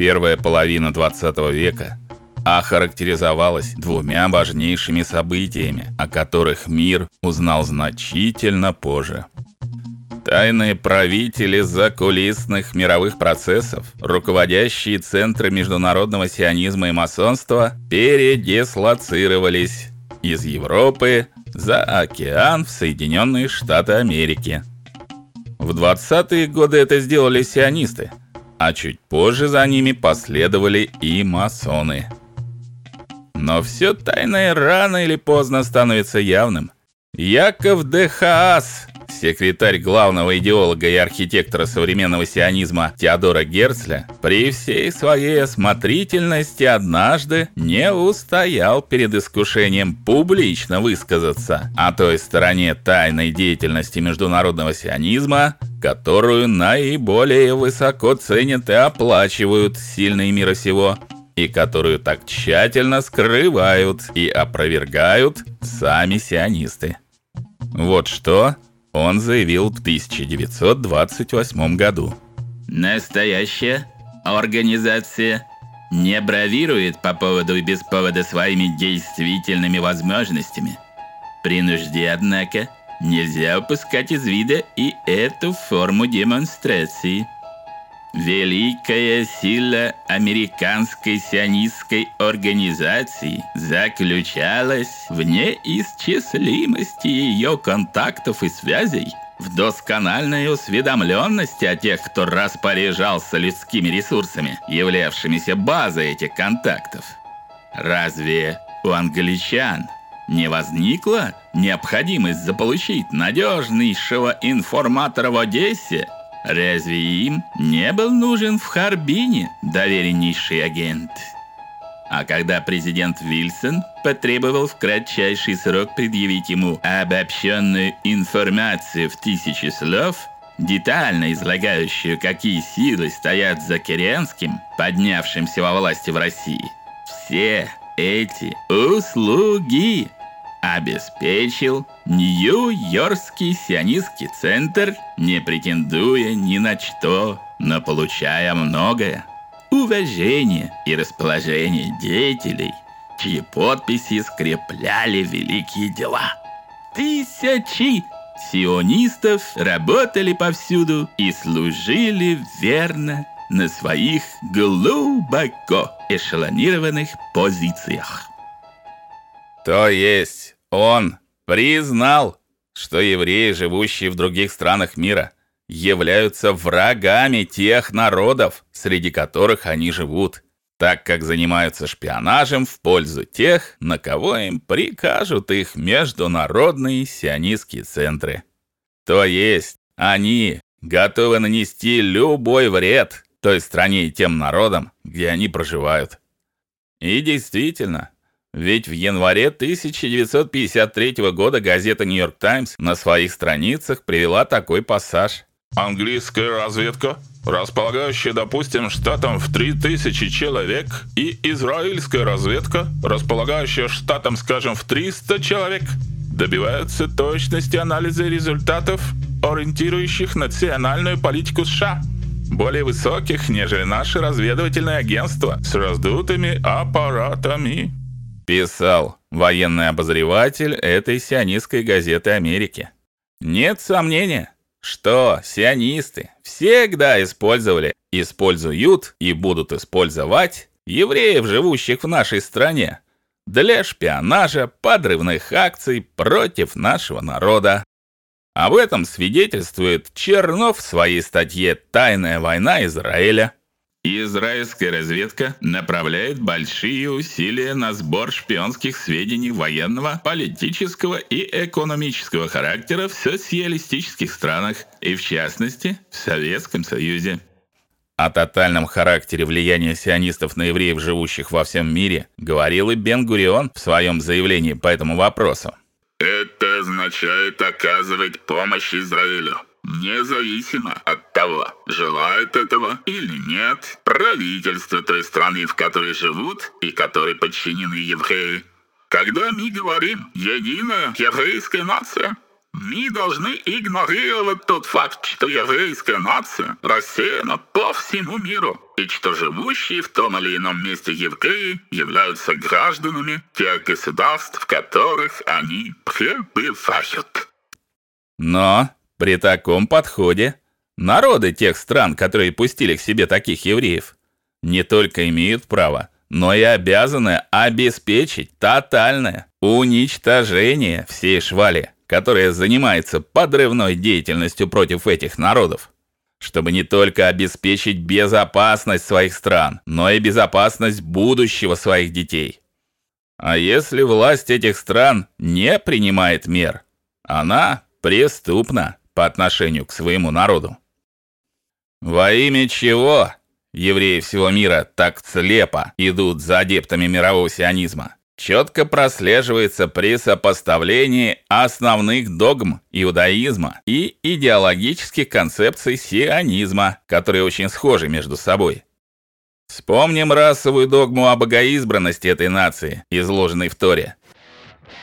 Первая половина 20 века охарактеризовалась двумя важнейшими событиями, о которых мир узнал значительно позже. Тайные правители закулисных мировых процессов, руководящие центры международного сионизма и масонства передислоцировались из Европы за океан в Соединенные Штаты Америки. В 20-е годы это сделали сионисты, а чуть позже за ними последовали и масоны. Но все тайное рано или поздно становится явным. Яков де секретарь главного идеолога и архитектора современного сионизма Теодора Герцля, при всей своей осмотрительности однажды не устоял перед искушением публично высказаться о той стороне тайной деятельности международного сионизма, которую наиболее высоко ценят и оплачивают сильные мира сего и которую так тщательно скрывают и опровергают сами сионисты. Вот что он заявил в 1928 году. Настоящая организация не бравирует по поводу и без повода своими действительными возможностями. При нужде, однако, нельзя упускать из вида и эту форму демонстрации – Великая сила американской сионистской организации заключалась в неисчислимости ее контактов и связей, в доскональной осведомленности о тех, кто распоряжался людскими ресурсами, являвшимися базой этих контактов. Разве у англичан не возникла необходимость заполучить надежнейшего информатора в Одессе – Разве им не был нужен в Харбине довереннейший агент? А когда президент Вильсон потребовал в кратчайший срок предъявить ему обобщенную информацию в тысячи слов, детально излагающую, какие силы стоят за Керенским, поднявшимся во власти в России, все эти услуги обеспечил Нью-Йоркский сионистский центр, не претендуя ни на что, но получая многое. Уважение и расположение деятелей, чьи подписи скрепляли великие дела. Тысячи сионистов работали повсюду и служили верно на своих глубоко эшелонированных позициях. То есть он признал, что евреи, живущие в других странах мира, являются врагами тех народов, среди которых они живут, так как занимаются шпионажем в пользу тех, на кого им прикажут их международные сионистские центры. То есть они готовы нанести любой вред той стране и тем народам, где они проживают. И действительно, ведь в январе 1953 года газета Нью-Йорк Таймс на своих страницах привела такой пассаж. Английская разведка, располагающая, допустим, штатом в 3000 человек, и израильская разведка, располагающая штатом, скажем, в 300 человек, добиваются точности анализа результатов, ориентирующих национальную политику США более высоких, нежели наши разведывательные агентства с раздутыми аппаратами писал военный обозреватель этой сионистской газеты Америки. Нет сомнения, что сионисты всегда использовали, используют и будут использовать евреев, живущих в нашей стране, для шпионажа, подрывных акций против нашего народа. Об этом свидетельствует Чернов в своей статье Тайная война Израиля. Израильская разведка направляет большие усилия на сбор шпионских сведений военного, политического и экономического характера в социалистических странах и в частности в Советском Союзе. О тотальном характере влияния сионистов на евреев, живущих во всем мире, говорил и Бен-Гурион в своем заявлении по этому вопросу. Это означает оказывать помощь Израилю Независимо от того, желает этого или нет, правительство той страны, в которой живут и которой подчинены евреи. Когда мы говорим «единая еврейская нация», Мы должны игнорировать тот факт, что еврейская нация рассеяна по всему миру, и что живущие в том или ином месте евреи являются гражданами тех государств, в которых они пребывают. Но при таком подходе народы тех стран, которые пустили к себе таких евреев, не только имеют право, но и обязаны обеспечить тотальное уничтожение всей швали, которая занимается подрывной деятельностью против этих народов, чтобы не только обеспечить безопасность своих стран, но и безопасность будущего своих детей. А если власть этих стран не принимает мер, она преступна по отношению к своему народу. Во имя чего евреи всего мира так слепо идут за адептами мирового сионизма? Четко прослеживается при сопоставлении основных догм иудаизма и идеологических концепций сионизма, которые очень схожи между собой. Вспомним расовую догму о богоизбранности этой нации, изложенной в Торе.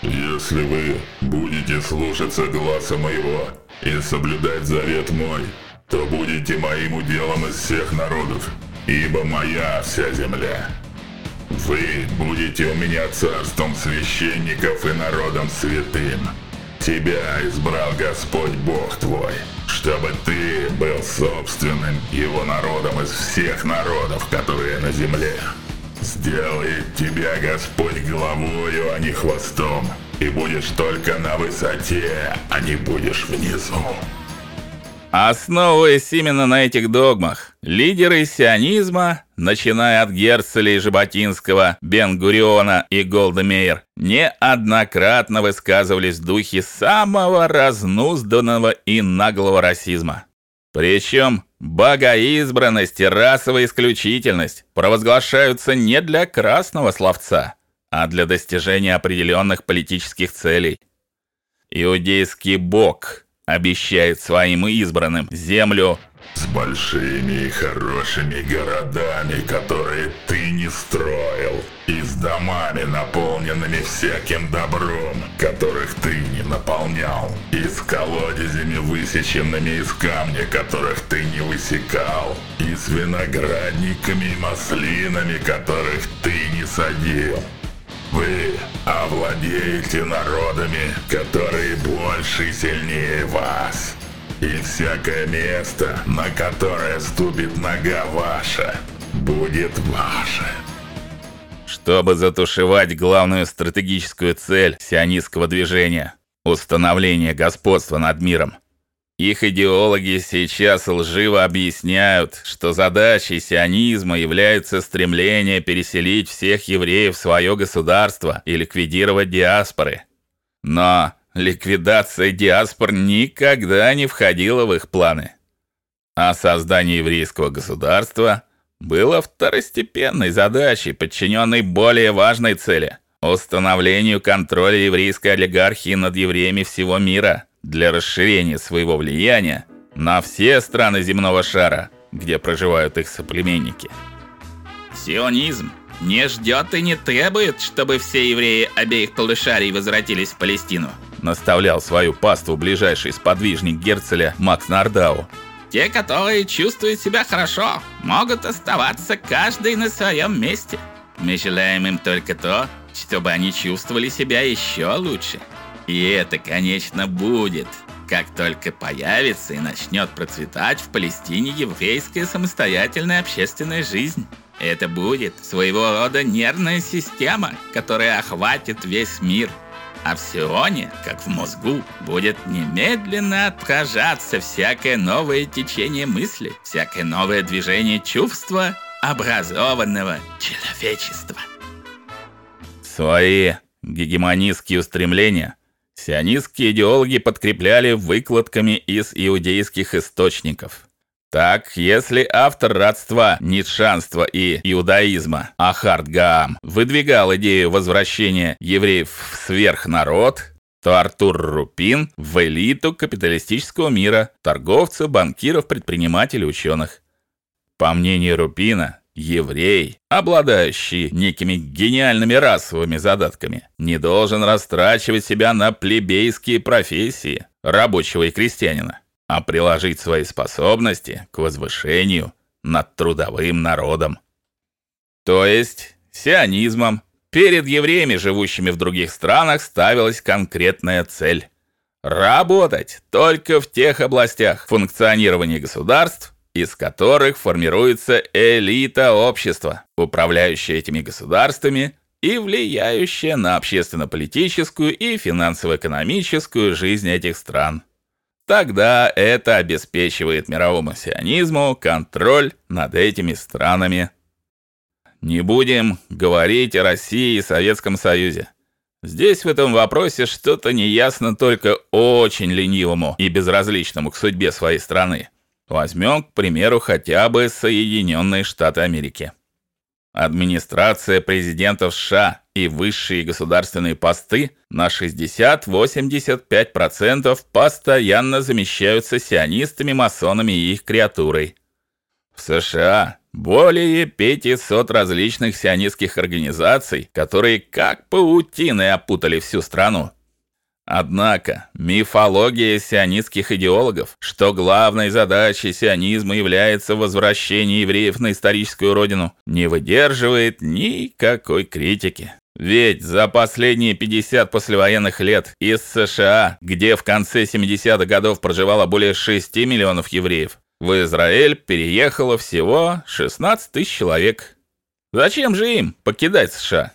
Если вы будете слушаться гласа моего и соблюдать завет мой, то будете моим уделом из всех народов, ибо моя вся земля. Вы будете у меня царством священников и народом святым. Тебя избрал Господь Бог твой, чтобы ты был собственным его народом из всех народов, которые на земле. Сделает тебя Господь главою, а не хвостом, и будешь только на высоте, а не будешь внизу. Основываясь именно на этих догмах, лидеры сионизма, начиная от Герцеля и Жаботинского, Бен-Гуриона и Голдемейр, неоднократно высказывались в духе самого разнузданного и наглого расизма. Причем богоизбранность и расовая исключительность провозглашаются не для красного словца, а для достижения определенных политических целей. Иудейский бог – обещает своим избранным землю. С большими и хорошими городами, которые ты не строил, и с домами, наполненными всяким добром, которых ты не наполнял, и с колодезями, высеченными из камня, которых ты не высекал, и с виноградниками и маслинами, которых ты не садил, вы овладеете народами, которые больше и сильнее вас. И всякое место, на которое ступит нога ваша, будет ваше. Чтобы затушевать главную стратегическую цель сионистского движения установление господства над миром, их идеологи сейчас лживо объясняют, что задачей сионизма является стремление переселить всех евреев в свое государство и ликвидировать диаспоры. Но ликвидация диаспор никогда не входила в их планы. А создание еврейского государства было второстепенной задачей, подчиненной более важной цели установлению контроля еврейской олигархии над евреями всего мира для расширения своего влияния на все страны земного шара, где проживают их соплеменники. Сионизм не ждет и не требует, чтобы все евреи обеих полушарий возвратились в Палестину, наставлял свою паству ближайший сподвижник Герцеля Макс Нардау. Те, которые чувствуют себя хорошо, могут оставаться каждый на своем месте. Мы желаем им только то, чтобы они чувствовали себя еще лучше. И это, конечно, будет, как только появится и начнет процветать в Палестине еврейская самостоятельная общественная жизнь. Это будет своего рода нервная система, которая охватит весь мир. А в Сионе, как в мозгу, будет немедленно отражаться всякое новое течение мысли, всякое новое движение чувства образованного человечества. Свои гегемонистские устремления – Сионистские идеологи подкрепляли выкладками из иудейских источников. Так, если автор родства, ницшанства и иудаизма Ахард Гаам выдвигал идею возвращения евреев в сверхнарод, то Артур Рупин в элиту капиталистического мира, торговцев, банкиров, предпринимателей, ученых. По мнению Рупина, Еврей, обладающий некими гениальными расовыми задатками, не должен растрачивать себя на плебейские профессии рабочего и крестьянина, а приложить свои способности к возвышению над трудовым народом. То есть сионизмом перед евреями, живущими в других странах, ставилась конкретная цель работать только в тех областях функционирования государств, из которых формируется элита общества, управляющая этими государствами и влияющая на общественно-политическую и финансово-экономическую жизнь этих стран. Тогда это обеспечивает мировому сионизму контроль над этими странами. Не будем говорить о России и Советском Союзе. Здесь в этом вопросе что-то неясно только очень ленивому и безразличному к судьбе своей страны. Возьмем, к примеру, хотя бы Соединенные Штаты Америки. Администрация президентов США и высшие государственные посты на 60-85% постоянно замещаются сионистами, масонами и их креатурой. В США более 500 различных сионистских организаций, которые как паутиной опутали всю страну. Однако мифология сионистских идеологов, что главной задачей сионизма является возвращение евреев на историческую родину, не выдерживает никакой критики. Ведь за последние 50 послевоенных лет из США, где в конце 70-х годов проживало более 6 миллионов евреев, в Израиль переехало всего 16 тысяч человек. Зачем же им покидать США?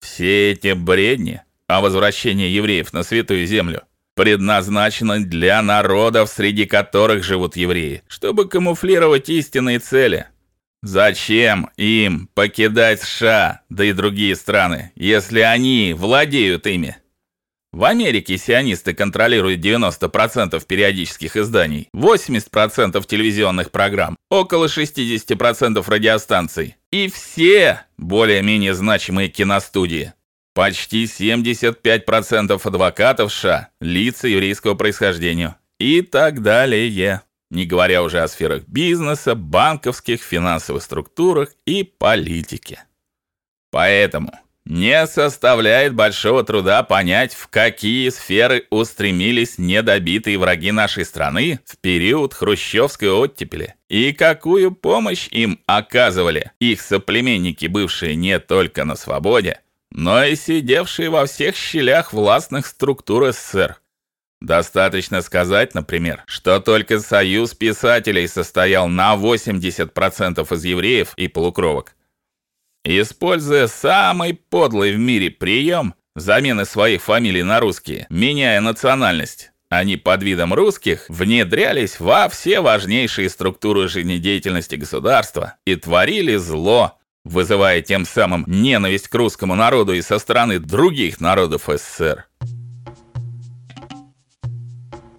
Все эти бредни о возвращении евреев на святую землю предназначено для народов, среди которых живут евреи, чтобы камуфлировать истинные цели. Зачем им покидать США, да и другие страны, если они владеют ими? В Америке сионисты контролируют 90% периодических изданий, 80% телевизионных программ, около 60% радиостанций и все более-менее значимые киностудии. Почти 75% адвокатов США лица еврейского происхождения и так далее. Не говоря уже о сферах бизнеса, банковских, финансовых структурах и политике. Поэтому не составляет большого труда понять, в какие сферы устремились недобитые враги нашей страны в период хрущевской оттепели и какую помощь им оказывали их соплеменники, бывшие не только на свободе, но и сидевшие во всех щелях властных структур СССР. Достаточно сказать, например, что только Союз писателей состоял на 80% из евреев и полукровок. Используя самый подлый в мире прием замены своих фамилий на русские, меняя национальность, они под видом русских внедрялись во все важнейшие структуры жизнедеятельности государства и творили зло, вызывая тем самым ненависть к русскому народу и со стороны других народов СССР.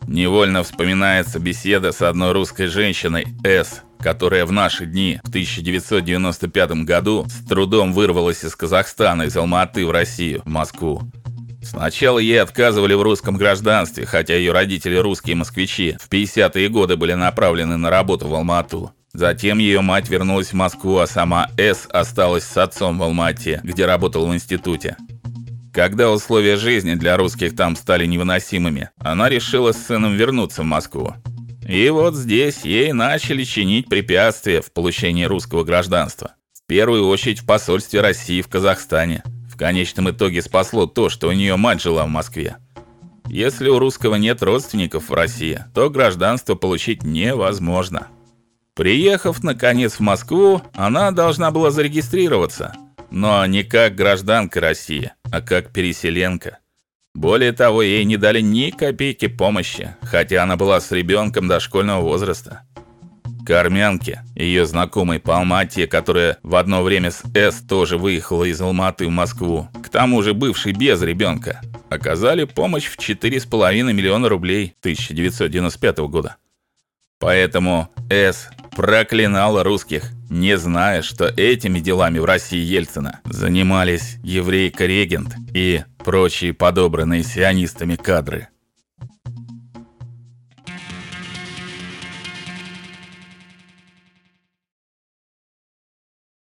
Невольно вспоминается беседа с одной русской женщиной С, которая в наши дни в 1995 году с трудом вырвалась из Казахстана из Алматы в Россию, в Москву. Сначала ей отказывали в русском гражданстве, хотя ее родители русские москвичи в 50-е годы были направлены на работу в Алмату. Затем ее мать вернулась в Москву, а сама С осталась с отцом в Алмате, где работал в институте. Когда условия жизни для русских там стали невыносимыми, она решила с сыном вернуться в Москву. И вот здесь ей начали чинить препятствия в получении русского гражданства. В первую очередь в посольстве России в Казахстане. В конечном итоге спасло то, что у нее мать жила в Москве. Если у русского нет родственников в России, то гражданство получить невозможно. Приехав наконец в Москву, она должна была зарегистрироваться, но не как гражданка России, а как переселенка. Более того, ей не дали ни копейки помощи, хотя она была с ребенком дошкольного возраста. Кормянке, ее знакомой по Алмате, которая в одно время с С тоже выехала из Алматы в Москву, к тому же бывшей без ребенка, оказали помощь в 4,5 миллиона рублей 1995 года. Поэтому С проклинала русских, не зная, что этими делами в России Ельцина занимались еврей-регент и прочие подобранные сионистами кадры.